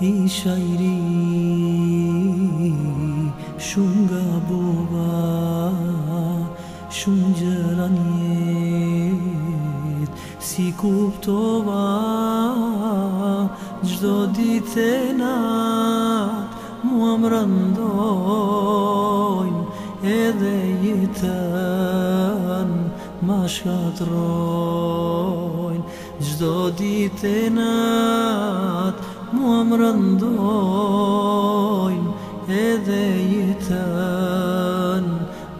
I shairi shumë nga buba shumë gjelan jet si kuptova gjdo dit e nat mu am randojn edhe jetën ma shkatrojn gjdo dit e nat më rëndojnë edhe jetën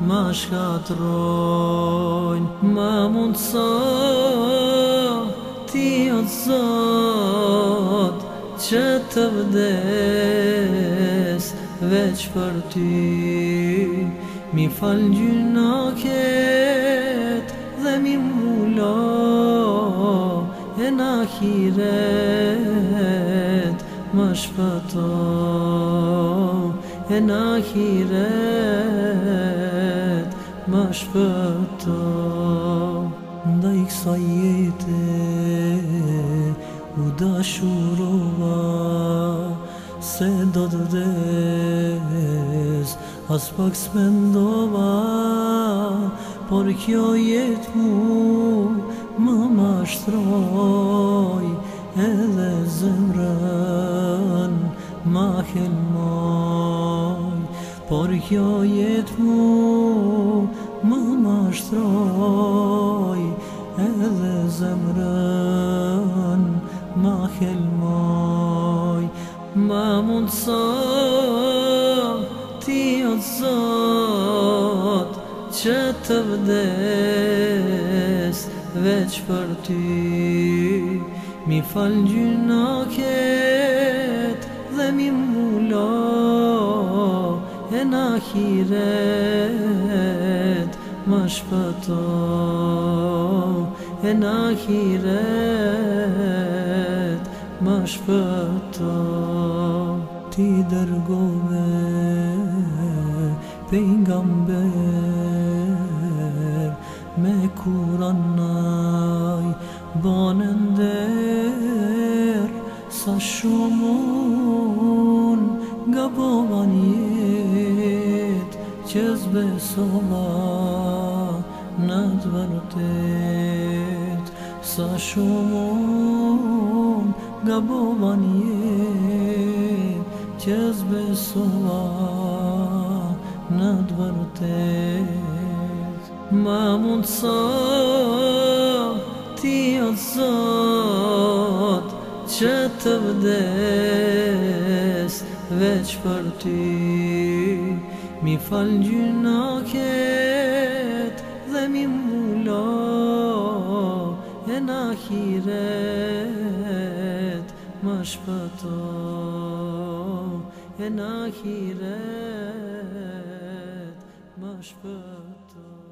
më shkatrojnë Më mundësa ti o të zotë që të vdes veç për ty Mi falë gjyna ketë dhe mi mullo e në hiret Më shpëtoj, e në hiret, më shpëtoj Në dajkë sa jetë, u da Se do të desë, as pak s'mendova Por kjo jetë mu, më më shtroj, edhe zemre Më këllmoj Por kjo jetë mu Më më shtroj Edhe zemrën Më këllmoj Më mundësot Ti o të zot Që të vdes veç për ty Mi falgjy në ket Dhe mi më në ahiret Më shpëto E në Më shpëto Ti dërgove Pej nga mber Me kuran naj Banën der Sa shumon Nga bovan që zbesoma në të vërtet sa shumë nga bova një që zbesoma në të vërtet ma mundësa ti o zot që të vdes veç për ty mi fal ketë dhe mi mullo, e na hiret më shpëto e na hiret më shpëto